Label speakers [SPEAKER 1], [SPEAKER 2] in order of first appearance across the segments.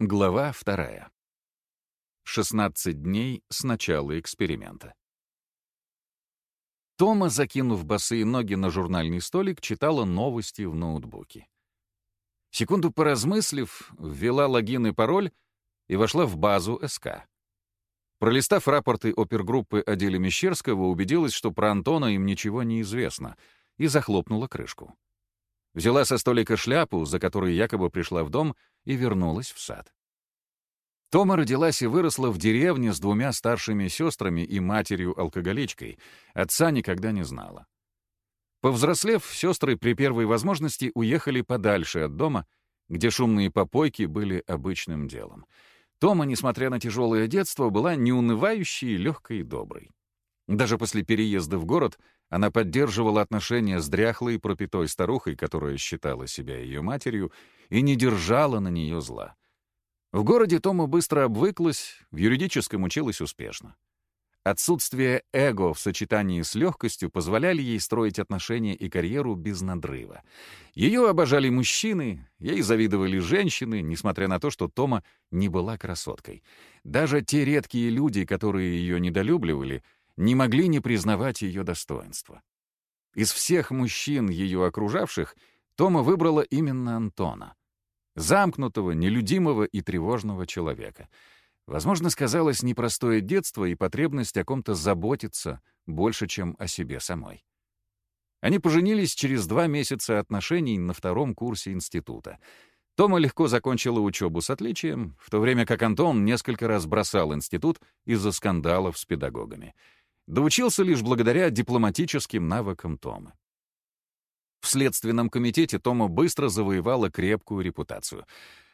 [SPEAKER 1] Глава вторая. 16 дней с начала эксперимента. Тома, закинув босые ноги на журнальный столик, читала новости в ноутбуке. Секунду поразмыслив, ввела логин и пароль и вошла в базу СК. Пролистав рапорты опергруппы о деле Мещерского, убедилась, что про Антона им ничего не известно, и захлопнула крышку. Взяла со столика шляпу, за которой якобы пришла в дом, и вернулась в сад. Тома родилась и выросла в деревне с двумя старшими сестрами и матерью-алкоголичкой. Отца никогда не знала. Повзрослев, сестры при первой возможности уехали подальше от дома, где шумные попойки были обычным делом. Тома, несмотря на тяжелое детство, была неунывающей, легкой и доброй. Даже после переезда в город она поддерживала отношения с дряхлой и пропитой старухой, которая считала себя ее матерью, и не держала на нее зла. В городе Тома быстро обвыклась, в юридическом училась успешно. Отсутствие эго в сочетании с легкостью позволяли ей строить отношения и карьеру без надрыва. Ее обожали мужчины, ей завидовали женщины, несмотря на то, что Тома не была красоткой. Даже те редкие люди, которые ее недолюбливали — не могли не признавать ее достоинства. Из всех мужчин, ее окружавших, Тома выбрала именно Антона. Замкнутого, нелюдимого и тревожного человека. Возможно, сказалось непростое детство и потребность о ком-то заботиться больше, чем о себе самой. Они поженились через два месяца отношений на втором курсе института. Тома легко закончила учебу с отличием, в то время как Антон несколько раз бросал институт из-за скандалов с педагогами — доучился лишь благодаря дипломатическим навыкам Тома. В Следственном комитете Тома быстро завоевала крепкую репутацию.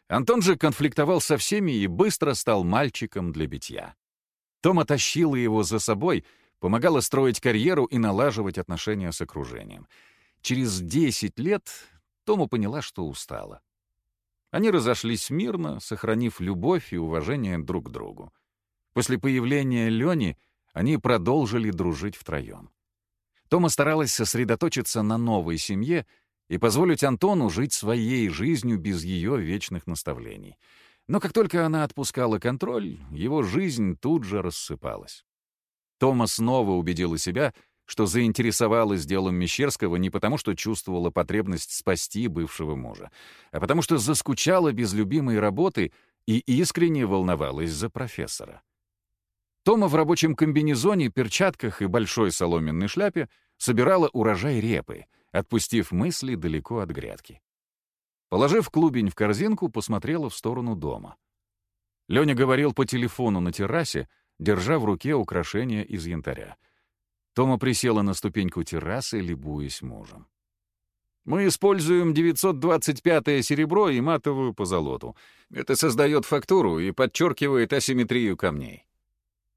[SPEAKER 1] Антон же конфликтовал со всеми и быстро стал мальчиком для битья. Тома тащила его за собой, помогала строить карьеру и налаживать отношения с окружением. Через 10 лет Тома поняла, что устала. Они разошлись мирно, сохранив любовь и уважение друг к другу. После появления Лёни — они продолжили дружить втроем. Тома старалась сосредоточиться на новой семье и позволить Антону жить своей жизнью без ее вечных наставлений. Но как только она отпускала контроль, его жизнь тут же рассыпалась. Тома снова убедила себя, что заинтересовалась делом Мещерского не потому, что чувствовала потребность спасти бывшего мужа, а потому что заскучала без любимой работы и искренне волновалась за профессора. Тома в рабочем комбинезоне, перчатках и большой соломенной шляпе собирала урожай репы, отпустив мысли далеко от грядки. Положив клубень в корзинку, посмотрела в сторону дома. Леня говорил по телефону на террасе, держа в руке украшение из янтаря. Тома присела на ступеньку террасы, любуясь мужем. «Мы используем 925-е серебро и матовую позолоту. Это создает фактуру и подчеркивает асимметрию камней.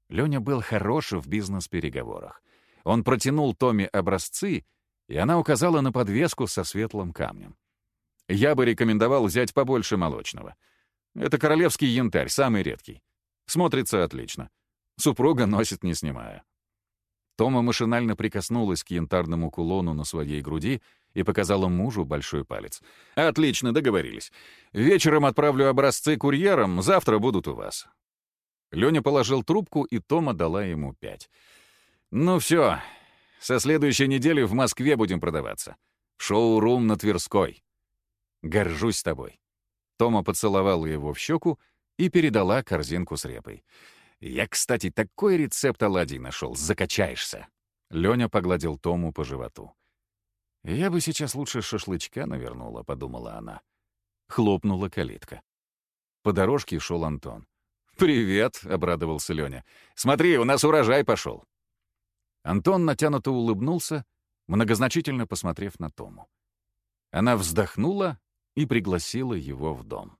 [SPEAKER 1] Леня был хорош в бизнес-переговорах. Он протянул Томе образцы, и она указала на подвеску со светлым камнем. Я бы рекомендовал взять побольше молочного. Это королевский янтарь, самый редкий. Смотрится отлично. Супруга носит, не снимая. Тома машинально прикоснулась к янтарному кулону на своей груди и показала мужу большой палец. «Отлично, договорились. Вечером отправлю образцы курьером, завтра будут у вас. Леня положил трубку, и Тома дала ему пять. «Ну все, со следующей недели в Москве будем продаваться. Шоу-рум на Тверской. Горжусь тобой». Тома поцеловала его в щеку и передала корзинку с репой. «Я, кстати, такой рецепт оладий нашел, закачаешься». Леня погладил Тому по животу. «Я бы сейчас лучше шашлычка навернула», — подумала она. Хлопнула калитка. По дорожке шел Антон. «Привет», — обрадовался Леня. «Смотри, у нас урожай пошел». Антон натянуто улыбнулся, многозначительно посмотрев на Тому. Она вздохнула и пригласила его в дом.